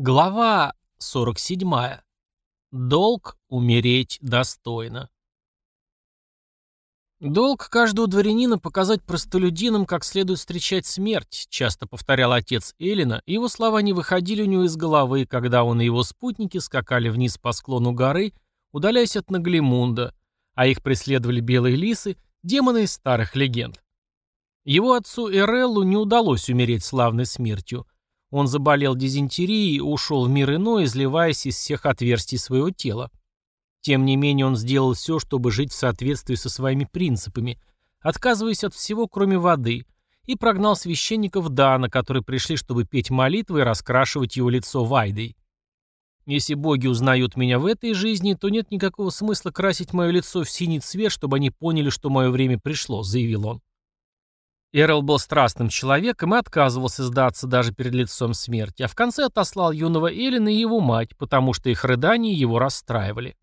Глава 47. Долг умереть достойно. «Долг каждого дворянина показать простолюдинам, как следует встречать смерть», часто повторял отец Эллина, и его слова не выходили у него из головы, когда он и его спутники скакали вниз по склону горы, удаляясь от Наглимунда, а их преследовали белые лисы, демоны из старых легенд. Его отцу Эреллу не удалось умереть славной смертью – он заболел дизентерией и ушел в мир иной, изливаясь из всех отверстий своего тела. Тем не менее он сделал все, чтобы жить в соответствии со своими принципами, отказываясь от всего, кроме воды, и прогнал священников Дана, которые пришли, чтобы петь молитвы и раскрашивать его лицо вайдой. Если боги узнают меня в этой жизни, то нет никакого смысла красить мое лицо в синий цвет, чтобы они поняли, что мое время пришло», — заявил он. Эрл был страстным человеком и отказывался сдаться даже перед лицом смерти, а в конце отослал юного Эллина и его мать, потому что их рыдания его расстраивали.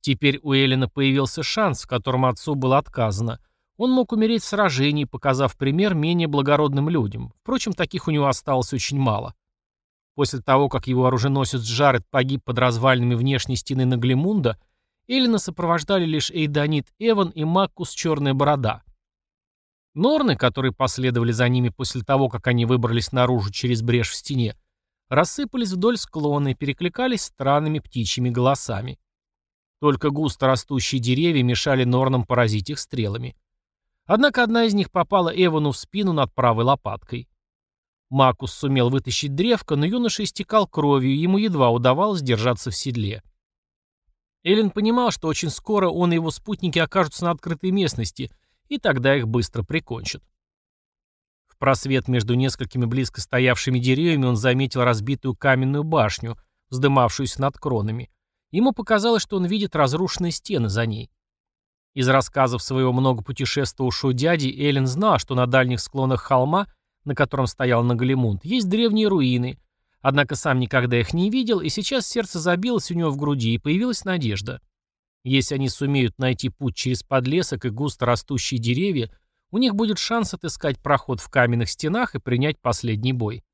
Теперь у Эллина появился шанс, в котором отцу было отказано. Он мог умереть в сражении, показав пример менее благородным людям. Впрочем, таких у него осталось очень мало. После того, как его оруженосец Джаред погиб под развалинами внешней стены Наглимунда, Эллина сопровождали лишь Эйдонит Эван и Маккус Черная Борода – Норны, которые последовали за ними после того, как они выбрались наружу через брешь в стене, рассыпались вдоль склона и перекликались странными птичьими голосами. Только густо растущие деревья мешали Норнам поразить их стрелами. Однако одна из них попала Эвану в спину над правой лопаткой. Макус сумел вытащить древко, но юноша истекал кровью, и ему едва удавалось держаться в седле. Эллен понимал, что очень скоро он и его спутники окажутся на открытой местности — и тогда их быстро прикончат. В просвет между несколькими близко стоявшими деревьями он заметил разбитую каменную башню, вздымавшуюся над кронами. Ему показалось, что он видит разрушенные стены за ней. Из рассказов своего много путешествовавшего дяди Эллен знал, что на дальних склонах холма, на котором стоял Нагалимунд, есть древние руины, однако сам никогда их не видел, и сейчас сердце забилось у него в груди, и появилась надежда. Если они сумеют найти путь через подлесок и густо растущие деревья, у них будет шанс отыскать проход в каменных стенах и принять последний бой.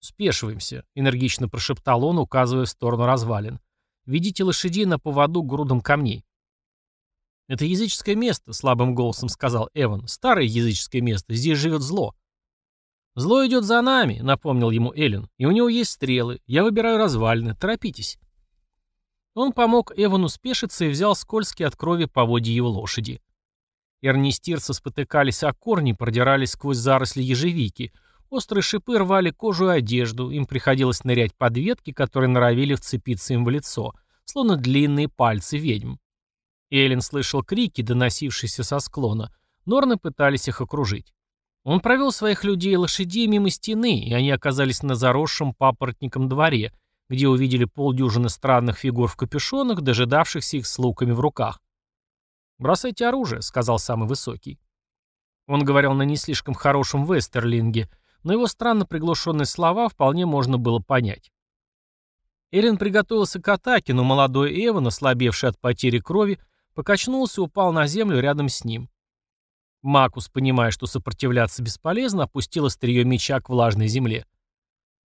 «Спешиваемся», — энергично прошептал он, указывая в сторону развалин. «Ведите лошадей на поводу грудом камней». «Это языческое место», — слабым голосом сказал Эван. «Старое языческое место. Здесь живет зло». «Зло идет за нами», — напомнил ему Эллен. «И у него есть стрелы. Я выбираю развалины. Торопитесь». Он помог Эвану спешиться и взял скользкие от крови поводья его лошади. Эрнистирцы спотыкались о корни, продирались сквозь заросли ежевики. Острые шипы рвали кожу и одежду, им приходилось нырять под ветки, которые норовили вцепиться им в лицо, словно длинные пальцы ведьм. Эллен слышал крики, доносившиеся со склона. Норны пытались их окружить. Он провел своих людей и лошадей мимо стены, и они оказались на заросшем папоротником дворе, где увидели полдюжины странных фигур в капюшонах, дожидавшихся их с луками в руках. «Бросайте оружие», — сказал самый высокий. Он говорил на не слишком хорошем вестерлинге, но его странно приглушенные слова вполне можно было понять. Эрин приготовился к атаке, но молодой Эван, ослабевший от потери крови, покачнулся и упал на землю рядом с ним. Макус, понимая, что сопротивляться бесполезно, опустил острие меча к влажной земле.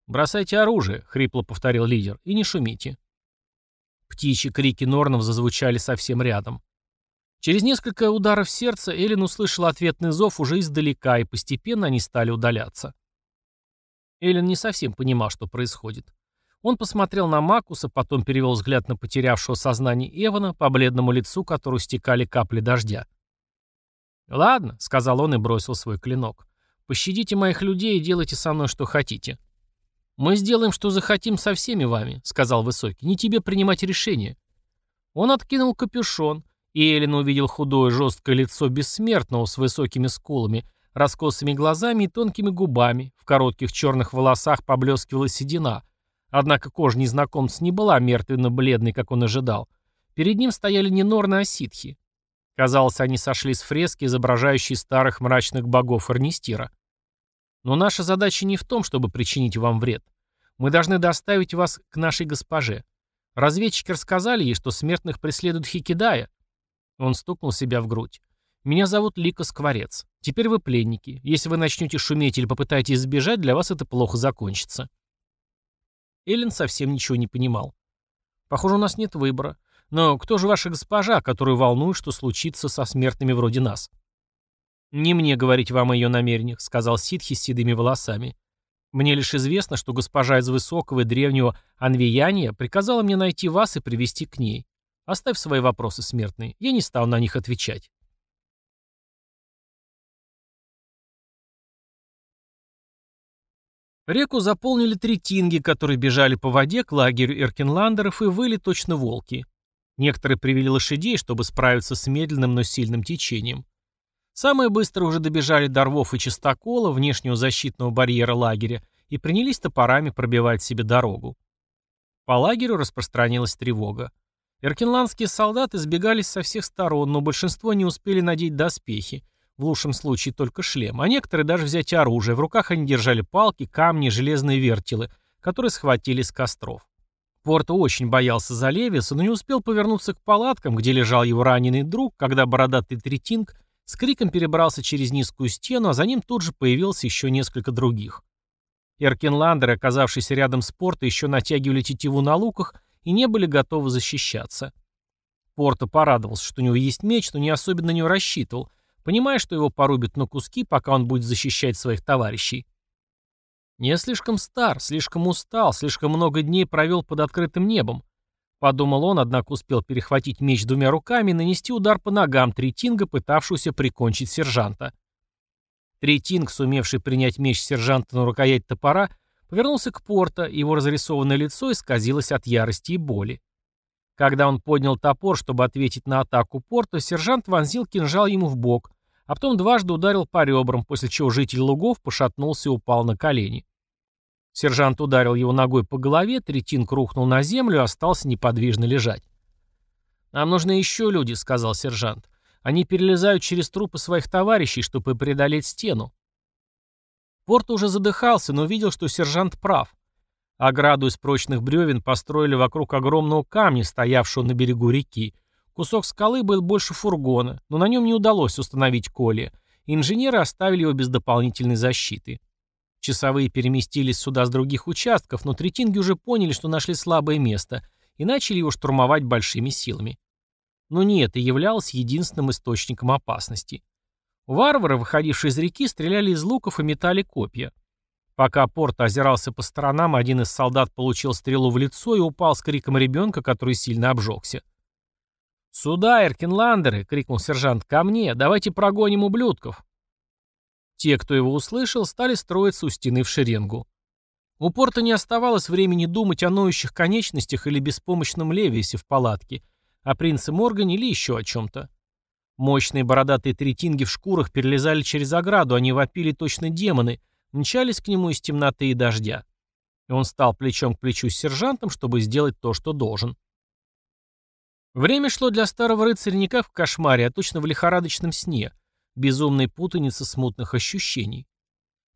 «Бросайте оружие», — хрипло повторил лидер, — «и не шумите». Птичьи крики Норнов зазвучали совсем рядом. Через несколько ударов сердца Эллен услышал ответный зов уже издалека, и постепенно они стали удаляться. Эллен не совсем понимал, что происходит. Он посмотрел на Макуса, потом перевел взгляд на потерявшего сознание Эвана, по бледному лицу которого стекали капли дождя. «Ладно», — сказал он и бросил свой клинок. «Пощадите моих людей и делайте со мной что хотите. «Мы сделаем, что захотим со всеми вами», — сказал Высокий. «Не тебе принимать решение». Он откинул капюшон, и Эллен увидел худое жесткое лицо бессмертного с высокими скулами, раскосыми глазами и тонкими губами, в коротких черных волосах поблескивала седина. Однако кожа незнакомца не была мертвенно-бледной, как он ожидал. Перед ним стояли не норны, а ситхи. Казалось, они сошли с фрески, изображающей старых мрачных богов Эрнистира. Но наша задача не в том, чтобы причинить вам вред. Мы должны доставить вас к нашей госпоже. Разведчики рассказали ей, что смертных преследует Хикидая. Он стукнул себя в грудь. Меня зовут Лика Скворец. Теперь вы пленники. Если вы начнете шуметь или попытаетесь сбежать, для вас это плохо закончится. Эллен совсем ничего не понимал. «Похоже, у нас нет выбора. Но кто же ваша госпожа, которую волнует, что случится со смертными вроде нас?» «Не мне говорить вам о ее намерениях», — сказал Ситхи с седыми волосами. «Мне лишь известно, что госпожа из высокого и древнего Анвияния приказала мне найти вас и привести к ней. Оставь свои вопросы, смертные, я не стану на них отвечать». Реку заполнили три тинги, которые бежали по воде к лагерю эркенландеров и выли точно волки. Некоторые привели лошадей, чтобы справиться с медленным, но сильным течением. Самые быстро уже добежали до рвов и чистокола, внешнего защитного барьера лагеря, и принялись топорами пробивать себе дорогу. По лагерю распространилась тревога. Эркенландские солдаты сбегались со всех сторон, но большинство не успели надеть доспехи, в лучшем случае только шлем, а некоторые даже взять оружие. В руках они держали палки, камни, железные вертелы, которые схватили с костров. Порто очень боялся за Левиса, но не успел повернуться к палаткам, где лежал его раненый друг, когда бородатый третинг с криком перебрался через низкую стену, а за ним тут же появилось еще несколько других. Эркенландеры, оказавшиеся рядом с Порто, еще натягивали тетиву на луках и не были готовы защищаться. Порто порадовался, что у него есть меч, но не особенно на него рассчитывал, понимая, что его порубят на куски, пока он будет защищать своих товарищей. «Я слишком стар, слишком устал, слишком много дней провел под открытым небом», подумал он, однако успел перехватить меч двумя руками и нанести удар по ногам Третинга, пытавшегося прикончить сержанта. Третинг, сумевший принять меч сержанта на рукоять топора, повернулся к Порто, и его разрисованное лицо исказилось от ярости и боли. Когда он поднял топор, чтобы ответить на атаку Порто, сержант вонзил кинжал ему в бок, а потом дважды ударил по ребрам, после чего житель лугов пошатнулся и упал на колени. Сержант ударил его ногой по голове, третинг рухнул на землю и остался неподвижно лежать. «Нам нужны еще люди», — сказал сержант. «Они перелезают через трупы своих товарищей, чтобы преодолеть стену». Порт уже задыхался, но увидел, что сержант прав. Ограду из прочных бревен построили вокруг огромного камня, стоявшего на берегу реки, Кусок скалы был больше фургона, но на нем не удалось установить коле. Инженеры оставили его без дополнительной защиты. Часовые переместились сюда с других участков, но третинги уже поняли, что нашли слабое место, и начали его штурмовать большими силами. Но не это являлось единственным источником опасности. Варвары, выходившие из реки, стреляли из луков и метали копья. Пока Порто озирался по сторонам, один из солдат получил стрелу в лицо и упал с криком ребенка, который сильно обжегся. «Сюда, Эркинландеры!» — крикнул сержант. «Ко мне! Давайте прогоним ублюдков!» Те, кто его услышал, стали строиться у стены в шеренгу. У порта не оставалось времени думать о ноющих конечностях или беспомощном Левисе в палатке, о принце Моргане или еще о чем-то. Мощные бородатые третинги в шкурах перелезали через ограду, они вопили точно демоны, мчались к нему из темноты и дождя. И он стал плечом к плечу с сержантом, чтобы сделать то, что должен. Время шло для старого рыцаря не как в кошмаре, а точно в лихорадочном сне, безумной путанице смутных ощущений.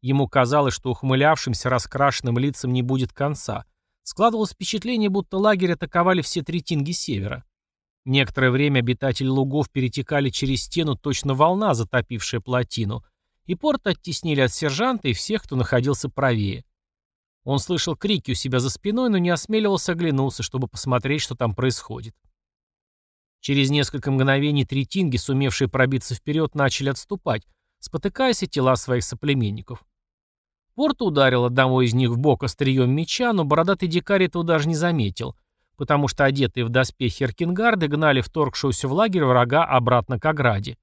Ему казалось, что ухмылявшимся раскрашенным лицам не будет конца. Складывалось впечатление, будто лагерь атаковали все три тинги севера. Некоторое время обитатели лугов перетекали через стену точно волна, затопившая плотину, и порт оттеснили от сержанта и всех, кто находился правее. Он слышал крики у себя за спиной, но не осмеливался оглянуться, чтобы посмотреть, что там происходит. Через несколько мгновений три тинги, сумевшие пробиться вперед, начали отступать, спотыкаясь о тела своих соплеменников. Порто ударил одного из них в бок острием меча, но бородатый дикарь этого даже не заметил, потому что одетые в доспехи Эркингарды гнали вторгшегося в лагерь врага обратно к ограде.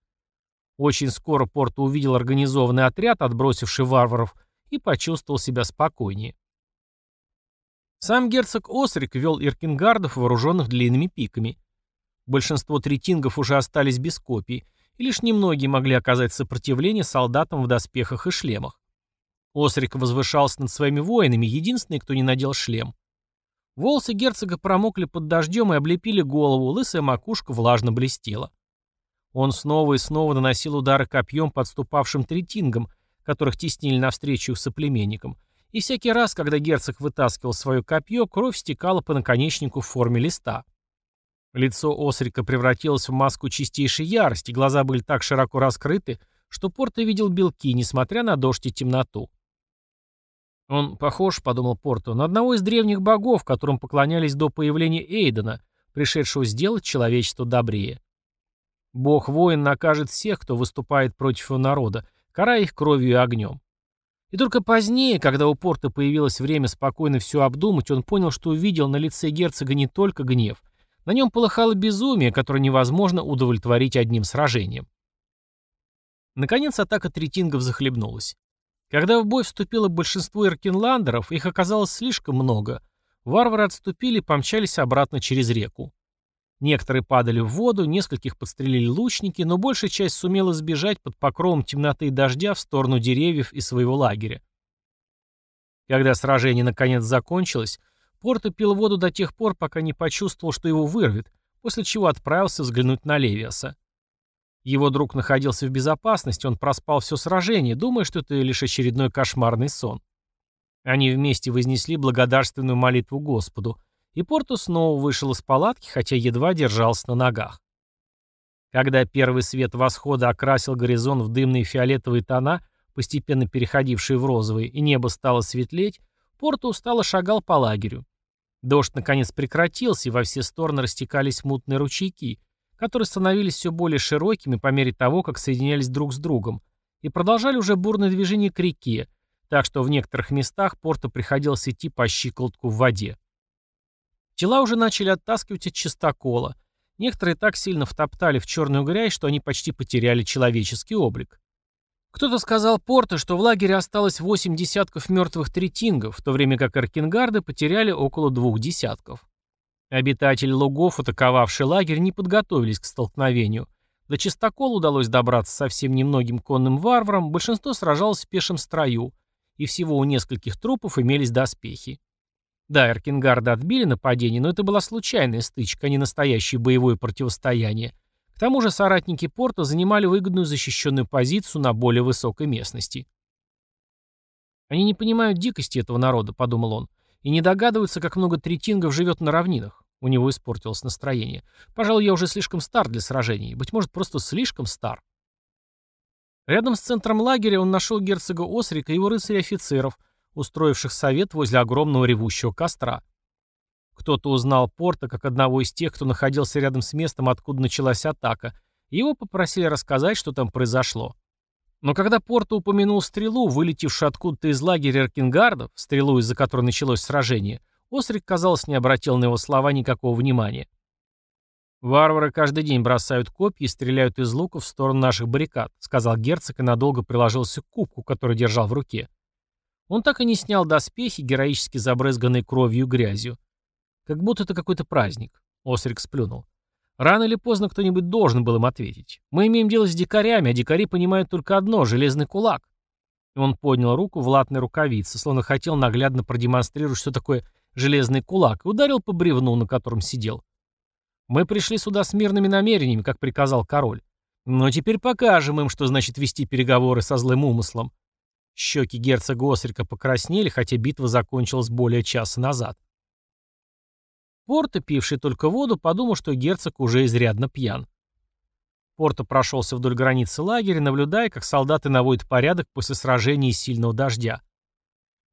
Очень скоро Порто увидел организованный отряд, отбросивший варваров, и почувствовал себя спокойнее. Сам герцог Осрик вел Иркингардов, вооруженных длинными пиками. Большинство третингов уже остались без копий, и лишь немногие могли оказать сопротивление солдатам в доспехах и шлемах. Осрик возвышался над своими воинами, единственный, кто не надел шлем. Волосы герцога промокли под дождем и облепили голову, лысая макушка влажно блестела. Он снова и снова наносил удары копьем подступавшим третингам, которых теснили навстречу их соплеменникам, и всякий раз, когда герцог вытаскивал свое копье, кровь стекала по наконечнику в форме листа. Лицо Осрика превратилось в маску чистейшей ярости, глаза были так широко раскрыты, что Порто видел белки, несмотря на дождь и темноту. Он похож, подумал Порту, на одного из древних богов, которым поклонялись до появления Эйдена, пришедшего сделать человечество добрее. Бог-воин накажет всех, кто выступает против его народа, карая их кровью и огнем. И только позднее, когда у Порта появилось время спокойно все обдумать, он понял, что увидел на лице герцога не только гнев. На нем полыхало безумие, которое невозможно удовлетворить одним сражением. Наконец атака третингов захлебнулась. Когда в бой вступило большинство иркинландеров, их оказалось слишком много. Варвары отступили и помчались обратно через реку. Некоторые падали в воду, нескольких подстрелили лучники, но большая часть сумела сбежать под покровом темноты и дождя в сторону деревьев и своего лагеря. Когда сражение наконец закончилось, Порто пил воду до тех пор, пока не почувствовал, что его вырвет, после чего отправился взглянуть на Левиаса. Его друг находился в безопасности, он проспал все сражение, думая, что это лишь очередной кошмарный сон. Они вместе вознесли благодарственную молитву Господу, и Порту снова вышел из палатки, хотя едва держался на ногах. Когда первый свет восхода окрасил горизонт в дымные фиолетовые тона, постепенно переходившие в розовые, и небо стало светлеть, Порту устало шагал по лагерю. Дождь наконец прекратился, и во все стороны растекались мутные ручейки, которые становились все более широкими по мере того, как соединялись друг с другом, и продолжали уже бурное движение к реке, так что в некоторых местах порту приходилось идти по щиколотку в воде. Тела уже начали оттаскивать от чистокола. Некоторые так сильно втоптали в черную грязь, что они почти потеряли человеческий облик. Кто-то сказал Порто, что в лагере осталось восемь десятков мертвых третингов, в то время как аркингарды потеряли около двух десятков. Обитатели лугов, атаковавшие лагерь, не подготовились к столкновению. До Чистокола удалось добраться совсем немногим конным варварам, большинство сражалось в пешем строю, и всего у нескольких трупов имелись доспехи. Да, Эркингарды отбили нападение, но это была случайная стычка, а не настоящее боевое противостояние. К тому же соратники порта занимали выгодную защищенную позицию на более высокой местности. «Они не понимают дикости этого народа», — подумал он и не догадываются, как много третингов живет на равнинах. У него испортилось настроение. Пожалуй, я уже слишком стар для сражений. Быть может, просто слишком стар. Рядом с центром лагеря он нашел герцога Осрика и его рыцарей-офицеров, устроивших совет возле огромного ревущего костра. Кто-то узнал Порта как одного из тех, кто находился рядом с местом, откуда началась атака, и его попросили рассказать, что там произошло. Но когда Порто упомянул стрелу, вылетевшую откуда-то из лагеря Эркингардов, стрелу, из-за которой началось сражение, Острик, казалось, не обратил на его слова никакого внимания. «Варвары каждый день бросают копья и стреляют из луков в сторону наших баррикад», сказал герцог и надолго приложился к кубку, который держал в руке. Он так и не снял доспехи, героически забрызганные кровью и грязью. Как будто это какой-то праздник. Острик сплюнул. Рано или поздно кто-нибудь должен был им ответить. Мы имеем дело с дикарями, а дикари понимают только одно — железный кулак. Он поднял руку в латной рукавице, словно хотел наглядно продемонстрировать, что такое железный кулак, и ударил по бревну, на котором сидел. Мы пришли сюда с мирными намерениями, как приказал король. Но теперь покажем им, что значит вести переговоры со злым умыслом. Щеки герцога Осрика покраснели, хотя битва закончилась более часа назад. Порто, пивший только воду, подумал, что герцог уже изрядно пьян. Порто прошелся вдоль границы лагеря, наблюдая, как солдаты наводят порядок после сражения и сильного дождя.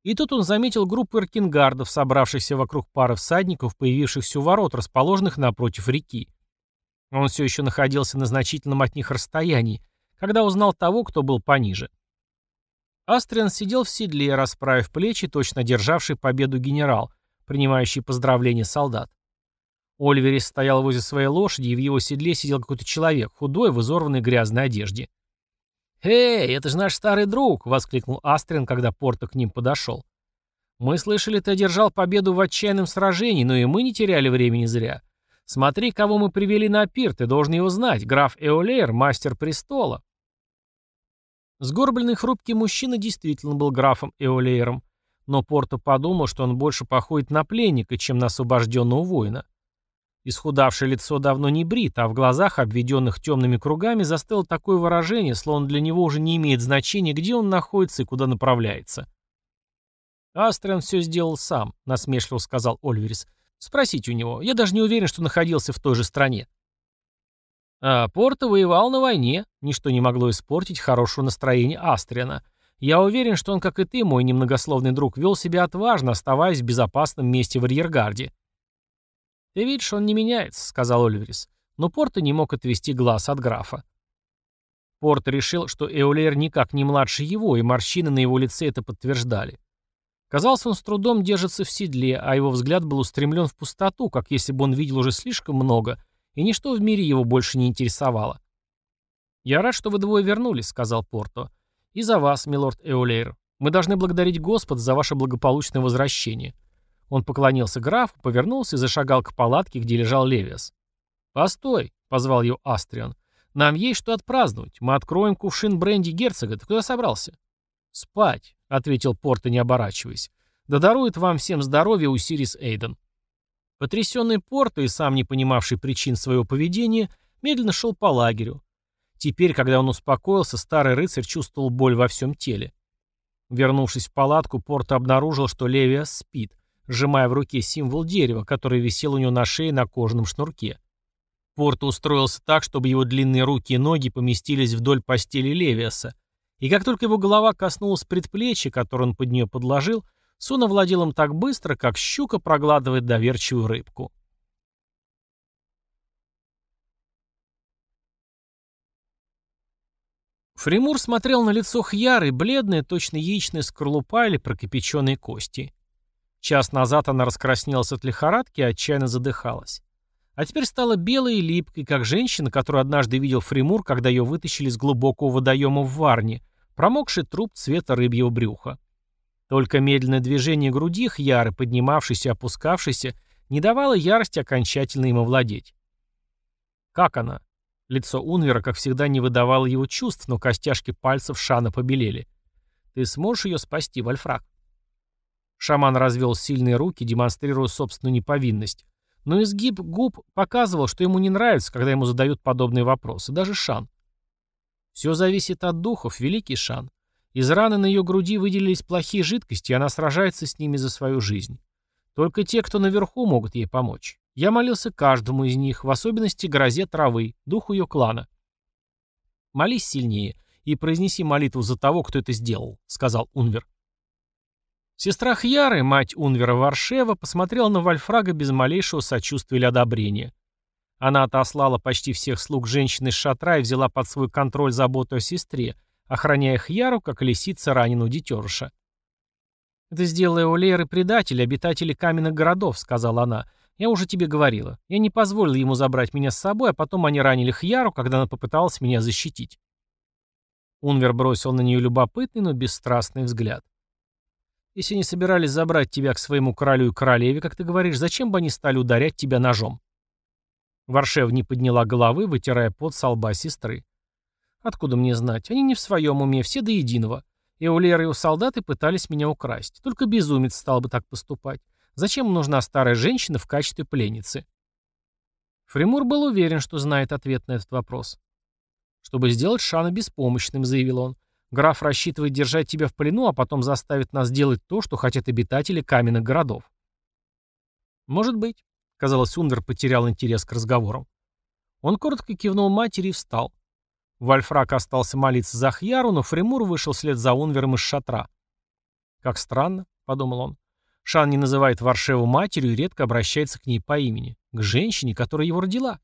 И тут он заметил группу эркингардов, собравшихся вокруг пары всадников, появившихся у ворот, расположенных напротив реки. Он все еще находился на значительном от них расстоянии, когда узнал того, кто был пониже. Астриан сидел в седле, расправив плечи, точно державший победу генерал, принимающий поздравления солдат. Ольверис стоял возле своей лошади, и в его седле сидел какой-то человек, худой, в изорванной грязной одежде. «Эй, это же наш старый друг!» — воскликнул Астрин, когда Порто к ним подошел. «Мы слышали, ты одержал победу в отчаянном сражении, но и мы не теряли времени зря. Смотри, кого мы привели на пир, ты должен его знать. Граф Эолейр, мастер престола». Сгорбленный хрупкий мужчина действительно был графом Эолейром, но Порто подумал, что он больше походит на пленника, чем на освобожденного воина. Исхудавшее лицо давно не брит, а в глазах, обведенных темными кругами, застыло такое выражение, словно для него уже не имеет значения, где он находится и куда направляется. «Астриан все сделал сам», — насмешливо сказал Ольверис. «Спросите у него. Я даже не уверен, что находился в той же стране». А Порто воевал на войне. Ничто не могло испортить хорошего настроения Астриана — Я уверен, что он, как и ты, мой немногословный друг, вел себя отважно, оставаясь в безопасном месте в арьергарде. «Ты видишь, он не меняется», — сказал Оливерис. Но Порто не мог отвести глаз от графа. Порто решил, что Эолер никак не младше его, и морщины на его лице это подтверждали. Казалось, он с трудом держится в седле, а его взгляд был устремлен в пустоту, как если бы он видел уже слишком много, и ничто в мире его больше не интересовало. «Я рад, что вы двое вернулись», — сказал Порто. «И за вас, милорд Эолейр. Мы должны благодарить Господа за ваше благополучное возвращение». Он поклонился графу, повернулся и зашагал к палатке, где лежал Левиас. «Постой», — позвал ее Астрион. «Нам есть что отпраздновать. Мы откроем кувшин бренди герцога. Ты куда собрался?» «Спать», — ответил Порто, не оборачиваясь. «Да дарует вам всем здоровье Усирис Эйден». Потрясенный Порто и сам не понимавший причин своего поведения, медленно шел по лагерю. Теперь, когда он успокоился, старый рыцарь чувствовал боль во всем теле. Вернувшись в палатку, Порто обнаружил, что Левиас спит, сжимая в руке символ дерева, который висел у него на шее на кожаном шнурке. Порто устроился так, чтобы его длинные руки и ноги поместились вдоль постели Левиаса, и как только его голова коснулась предплечья, которое он под нее подложил, Сон овладел им так быстро, как щука прогладывает доверчивую рыбку. Фримур смотрел на лицо Хьяры, бледное, точно яичная скорлупа или прокипяченные кости. Час назад она раскраснелась от лихорадки и отчаянно задыхалась. А теперь стала белой и липкой, как женщина, которую однажды видел Фримур, когда ее вытащили из глубокого водоема в Варне, промокший труп цвета рыбьего брюха. Только медленное движение груди Хьяры, поднимавшейся и опускавшейся, не давало ярости окончательно им овладеть. «Как она?» Лицо Унвера, как всегда, не выдавало его чувств, но костяшки пальцев Шана побелели. «Ты сможешь ее спасти, Вольфрак?» Шаман развел сильные руки, демонстрируя собственную неповинность. Но изгиб губ показывал, что ему не нравится, когда ему задают подобные вопросы, даже Шан. «Все зависит от духов, великий Шан. Из раны на ее груди выделились плохие жидкости, и она сражается с ними за свою жизнь. Только те, кто наверху, могут ей помочь. Я молился каждому из них, в особенности грозе травы, духу ее клана. «Молись сильнее и произнеси молитву за того, кто это сделал», — сказал Унвер. Сестра Хьяры, мать Унвера Варшева, посмотрела на Вальфрага без малейшего сочувствия или одобрения. Она отослала почти всех слуг женщины из шатра и взяла под свой контроль заботу о сестре, охраняя Хьяру, как лисица раненого детеныша. «Это сделали Олейр предатели, обитатели каменных городов», — сказала она. «Я уже тебе говорила. Я не позволила ему забрать меня с собой, а потом они ранили Хьяру, когда она попыталась меня защитить». Унвер бросил на нее любопытный, но бесстрастный взгляд. «Если они собирались забрать тебя к своему королю и королеве, как ты говоришь, зачем бы они стали ударять тебя ножом?» Варшев не подняла головы, вытирая пот со лба сестры. Откуда мне знать? Они не в своем уме, все до единого. Леры и у солдаты пытались меня украсть. Только безумец стал бы так поступать. Зачем нужна старая женщина в качестве пленницы? Фримур был уверен, что знает ответ на этот вопрос. «Чтобы сделать Шана беспомощным», — заявил он. «Граф рассчитывает держать тебя в плену, а потом заставит нас делать то, что хотят обитатели каменных городов». «Может быть», — казалось, Ундер потерял интерес к разговорам. Он коротко кивнул матери и встал. Вальфрак остался молиться за Хьяру, но Фримур вышел вслед за Унвером из шатра. «Как странно», — подумал он. Шан не называет Варшеву матерью и редко обращается к ней по имени. К женщине, которая его родила.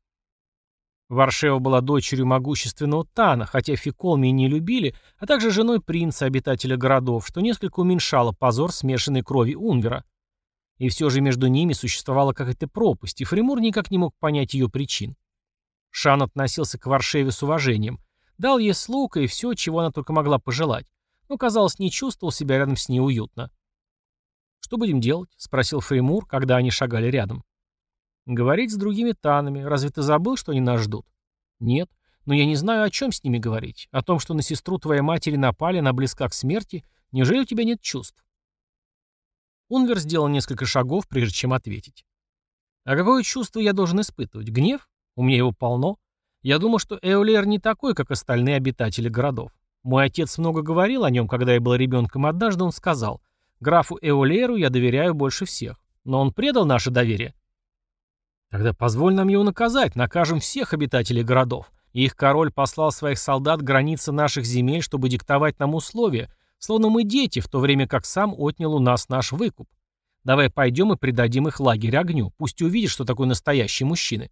Варшева была дочерью могущественного Тана, хотя Фиколми не любили, а также женой принца, обитателя городов, что несколько уменьшало позор смешанной крови Унвера. И все же между ними существовала какая-то пропасть, и Фримур никак не мог понять ее причин. Шан относился к Варшеве с уважением. Дал ей слуг и все, чего она только могла пожелать. Но, казалось, не чувствовал себя рядом с ней уютно. «Что будем делать?» — спросил Фреймур, когда они шагали рядом. «Говорить с другими танами. Разве ты забыл, что они нас ждут?» «Нет. Но я не знаю, о чем с ними говорить. О том, что на сестру твоей матери напали, она близка к смерти. Неужели у тебя нет чувств?» Унвер сделал несколько шагов, прежде чем ответить. «А какое чувство я должен испытывать? Гнев? У меня его полно. Я думаю, что Эолер не такой, как остальные обитатели городов. Мой отец много говорил о нем, когда я был ребенком. Однажды он сказал, графу Эолеру я доверяю больше всех. Но он предал наше доверие. Тогда позволь нам его наказать, накажем всех обитателей городов. И их король послал своих солдат к границе наших земель, чтобы диктовать нам условия, Словно мы дети, в то время как сам отнял у нас наш выкуп. Давай пойдем и придадим их лагерь огню. Пусть увидят, что такое настоящие мужчины.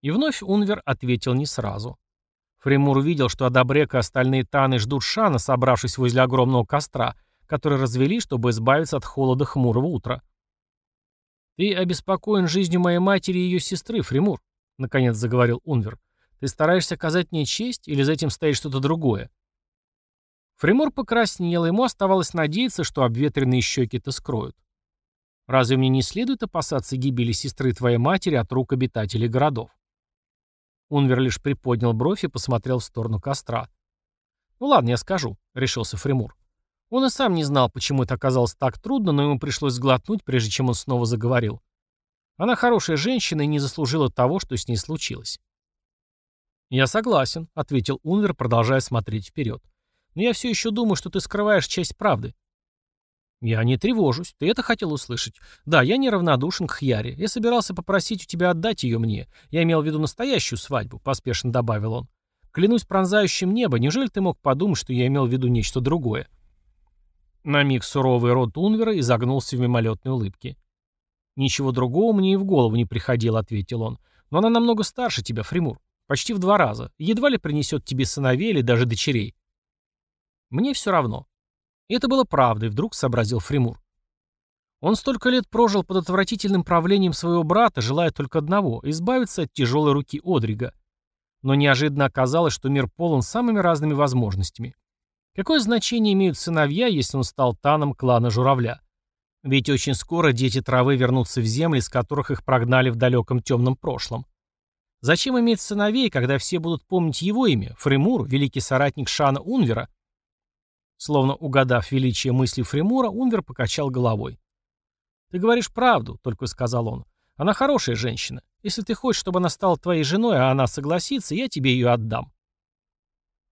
И вновь Унвер ответил не сразу. Фримур увидел, что Адабрек и остальные таны ждут Шана, собравшись возле огромного костра, который развели, чтобы избавиться от холода хмурого утра. «Ты обеспокоен жизнью моей матери и ее сестры, Фримур», — наконец заговорил Унвер. «Ты стараешься оказать мне честь, или за этим стоит что-то другое?» Фримур покраснел, ему оставалось надеяться, что обветренные щеки-то скроют. «Разве мне не следует опасаться гибели сестры твоей матери от рук обитателей городов?» Унвер лишь приподнял бровь и посмотрел в сторону костра. «Ну ладно, я скажу», — решился Фримур. Он и сам не знал, почему это оказалось так трудно, но ему пришлось сглотнуть, прежде чем он снова заговорил. Она хорошая женщина и не заслужила того, что с ней случилось. «Я согласен», — ответил Унвер, продолжая смотреть вперед. «Но я все еще думаю, что ты скрываешь часть правды. «Я не тревожусь. Ты это хотел услышать. Да, я неравнодушен к Хьяре. Я собирался попросить у тебя отдать ее мне. Я имел в виду настоящую свадьбу», — поспешно добавил он. «Клянусь пронзающим небо, неужели ты мог подумать, что я имел в виду нечто другое?» На миг суровый рот Унвера изогнулся в мимолетной улыбке. «Ничего другого мне и в голову не приходило», — ответил он. «Но она намного старше тебя, Фримур. Почти в два раза. Едва ли принесет тебе сыновей или даже дочерей». «Мне все равно. И это было правдой, вдруг сообразил Фримур. Он столько лет прожил под отвратительным правлением своего брата, желая только одного – избавиться от тяжелой руки Одрига. Но неожиданно оказалось, что мир полон самыми разными возможностями. Какое значение имеют сыновья, если он стал таном клана Журавля? Ведь очень скоро дети травы вернутся в земли, с которых их прогнали в далеком темном прошлом. Зачем иметь сыновей, когда все будут помнить его имя, Фримур, великий соратник Шана Унвера, Словно угадав величие мысли Фримура, Унвер покачал головой. «Ты говоришь правду», — только сказал он. «Она хорошая женщина. Если ты хочешь, чтобы она стала твоей женой, а она согласится, я тебе ее отдам».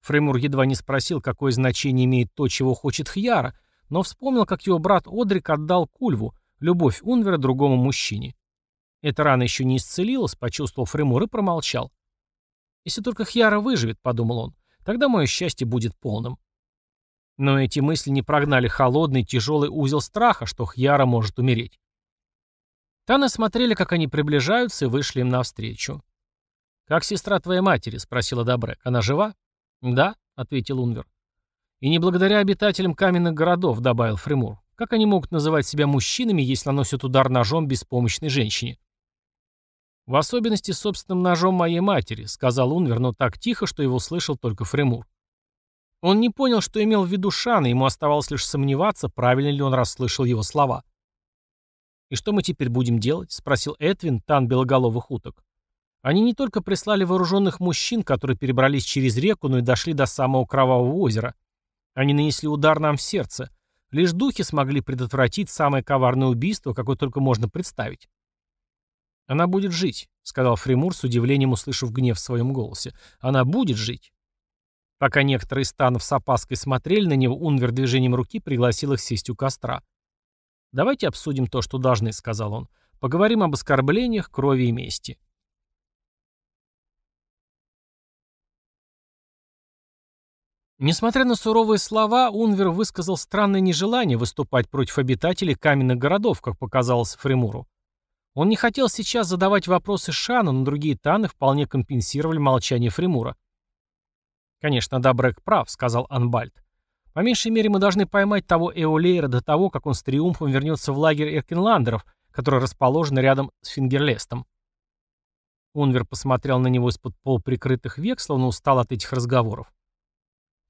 Фримур едва не спросил, какое значение имеет то, чего хочет Хьяра, но вспомнил, как его брат Одрик отдал Кульву, любовь Унвера другому мужчине. Эта рана еще не исцелилась, почувствовал Фримур и промолчал. «Если только Хьяра выживет», — подумал он, — «тогда мое счастье будет полным». Но эти мысли не прогнали холодный, тяжелый узел страха, что Хьяра может умереть. Таны смотрели, как они приближаются, и вышли им навстречу. «Как сестра твоей матери?» — спросила Добрек. «Она жива?» «Да», — ответил Унвер. «И не благодаря обитателям каменных городов», — добавил Фримур. «Как они могут называть себя мужчинами, если наносят удар ножом беспомощной женщине?» «В особенности собственным ножом моей матери», — сказал Унвер, но так тихо, что его слышал только Фримур. Он не понял, что имел в виду Шан, и ему оставалось лишь сомневаться, правильно ли он расслышал его слова. «И что мы теперь будем делать?» — спросил Эдвин, тан белоголовых уток. Они не только прислали вооруженных мужчин, которые перебрались через реку, но и дошли до самого Кровавого озера. Они нанесли удар нам в сердце. Лишь духи смогли предотвратить самое коварное убийство, какое только можно представить. «Она будет жить», — сказал Фримур с удивлением, услышав гнев в своем голосе. «Она будет жить. Пока некоторые станов с опаской смотрели на него, Унвер движением руки пригласил их сесть у костра. «Давайте обсудим то, что должны», — сказал он. «Поговорим об оскорблениях, крови и мести». Несмотря на суровые слова, Унвер высказал странное нежелание выступать против обитателей каменных городов, как показалось Фримуру. Он не хотел сейчас задавать вопросы Шану, но другие таны вполне компенсировали молчание Фримура. «Конечно, Дабрек прав», — сказал Анбальд. «По меньшей мере мы должны поймать того Эолейра до того, как он с триумфом вернется в лагерь Эркинландеров, который расположен рядом с Фингерлестом». Унвер посмотрел на него из-под полуприкрытых век, словно устал от этих разговоров.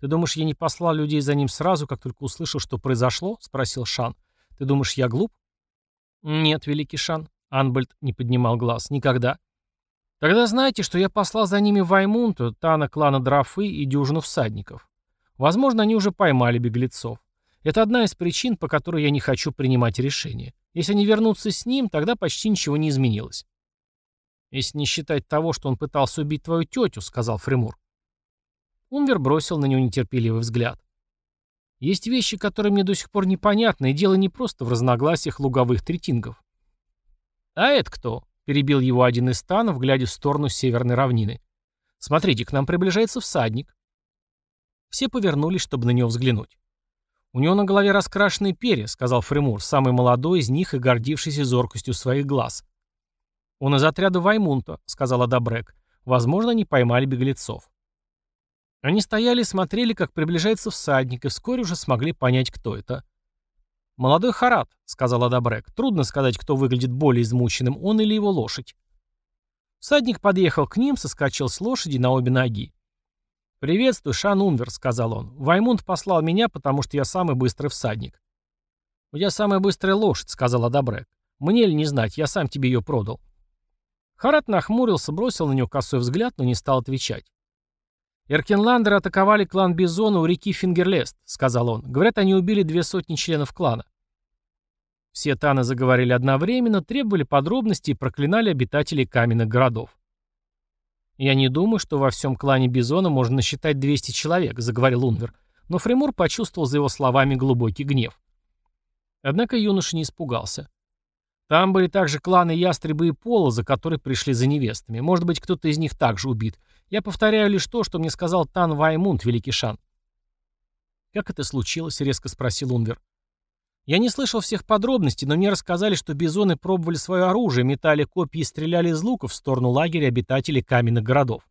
«Ты думаешь, я не послал людей за ним сразу, как только услышал, что произошло?» — спросил Шан. «Ты думаешь, я глуп?» «Нет, великий Шан», — Анбальд не поднимал глаз. «Никогда. Тогда знайте, что я послал за ними Ваймунту, Тана клана Драфы и дюжину всадников. Возможно, они уже поймали беглецов. Это одна из причин, по которой я не хочу принимать решение. Если они вернутся с ним, тогда почти ничего не изменилось. «Если не считать того, что он пытался убить твою тетю», — сказал Фримур. Унвер бросил на него нетерпеливый взгляд. «Есть вещи, которые мне до сих пор непонятны, и дело не просто в разногласиях луговых третингов». «А это кто?» Перебил его один из станов, глядя в сторону северной равнины. «Смотрите, к нам приближается всадник». Все повернулись, чтобы на него взглянуть. «У него на голове раскрашенные перья», — сказал Фремур, самый молодой из них и гордившийся зоркостью своих глаз. «Он из отряда Ваймунта», — сказал Адабрек. «Возможно, они поймали беглецов». Они стояли и смотрели, как приближается всадник, и вскоре уже смогли понять, кто это. «Молодой Харат», — сказал Адабрек. «Трудно сказать, кто выглядит более измученным, он или его лошадь». Всадник подъехал к ним, соскочил с лошади на обе ноги. «Приветствую, Шан Унвер», — сказал он. «Ваймунд послал меня, потому что я самый быстрый всадник». «У тебя самая быстрая лошадь», — сказал Адабрек. «Мне ли не знать, я сам тебе ее продал». Харат нахмурился, бросил на него косой взгляд, но не стал отвечать. «Эркинландеры атаковали клан Бизона у реки Фингерлест», — сказал он. «Говорят, они убили две сотни членов клана». Все таны заговорили одновременно, требовали подробностей и проклинали обитателей каменных городов. «Я не думаю, что во всем клане Бизона можно насчитать 200 человек», — заговорил Унвер, но Фримур почувствовал за его словами глубокий гнев. Однако юноша не испугался. Там были также кланы Ястребы и Пола, за которые пришли за невестами. Может быть, кто-то из них также убит. Я повторяю лишь то, что мне сказал Тан Ваймунд, великий шан. «Как это случилось?» — резко спросил Унвер. «Я не слышал всех подробностей, но мне рассказали, что бизоны пробовали свое оружие, метали копья и стреляли из луков в сторону лагеря обитателей каменных городов.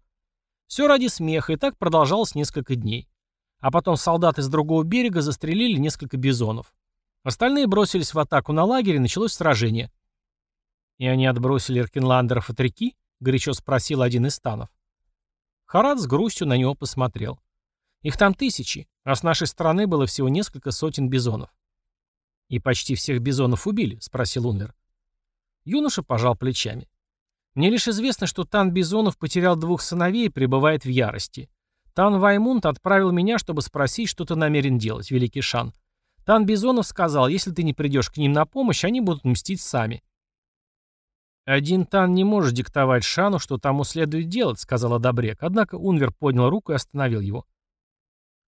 Все ради смеха, и так продолжалось несколько дней. А потом солдаты с другого берега застрелили несколько бизонов. Остальные бросились в атаку на лагерь, и началось сражение. «И они отбросили Иркинландеров от реки?» — горячо спросил один из станов. Харат с грустью на него посмотрел. «Их там тысячи, а с нашей стороны было всего несколько сотен бизонов». «И почти всех бизонов убили?» — спросил Унвер. Юноша пожал плечами. «Мне лишь известно, что Тан Бизонов потерял двух сыновей и пребывает в ярости. Тан Ваймунд отправил меня, чтобы спросить, что ты намерен делать, великий Шан. Тан Бизонов сказал, если ты не придешь к ним на помощь, они будут мстить сами. «Один Тан не может диктовать Шану, что тому следует делать», — сказал Адабрек, однако Унвер поднял руку и остановил его.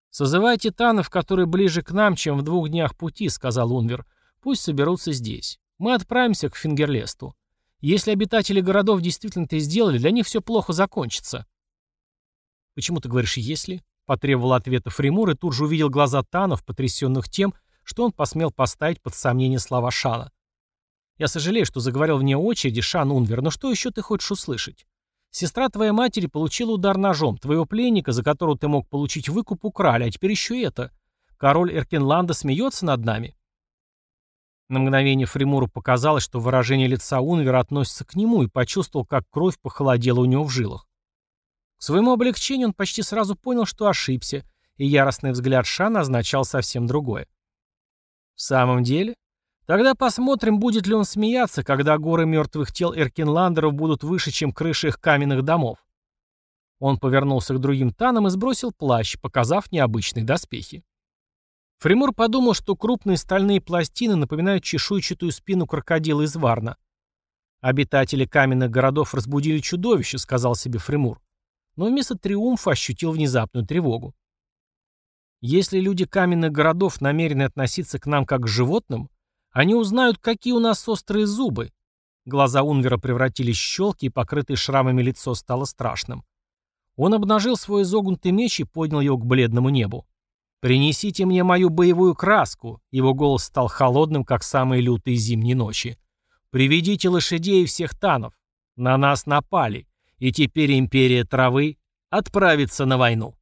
«Созывайте Танов, которые ближе к нам, чем в двух днях пути», — сказал Унвер. «Пусть соберутся здесь. Мы отправимся к Фингерлесту. Если обитатели городов действительно это сделали, для них все плохо закончится». «Почему ты говоришь «если»?» — потребовал ответа Фримур и тут же увидел глаза Танов, потрясенных тем, что он посмел поставить под сомнение слова Шана. «Я сожалею, что заговорил вне очереди, Шан Унвер, но что еще ты хочешь услышать? Сестра твоей матери получила удар ножом, твоего пленника, за которого ты мог получить выкуп, украли, а теперь еще это. Король Эркенланда смеется над нами». На мгновение Фримуру показалось, что выражение лица Унвера относится к нему, и почувствовал, как кровь похолодела у него в жилах. К своему облегчению он почти сразу понял, что ошибся, и яростный взгляд Шана означал совсем другое. В самом деле? Тогда посмотрим, будет ли он смеяться, когда горы мертвых тел Эркинландеров будут выше, чем крыши их каменных домов. Он повернулся к другим танам и сбросил плащ, показав необычные доспехи. Фримур подумал, что крупные стальные пластины напоминают чешуйчатую спину крокодила из Варна. «Обитатели каменных городов разбудили чудовище», — сказал себе Фримур. Но вместо триумфа ощутил внезапную тревогу. Если люди каменных городов намерены относиться к нам как к животным, они узнают, какие у нас острые зубы. Глаза Унвера превратились в щелки, и покрытое шрамами лицо стало страшным. Он обнажил свой изогнутый меч и поднял его к бледному небу. «Принесите мне мою боевую краску!» Его голос стал холодным, как самые лютые зимние ночи. «Приведите лошадей и всех танов. На нас напали, и теперь империя травы отправится на войну».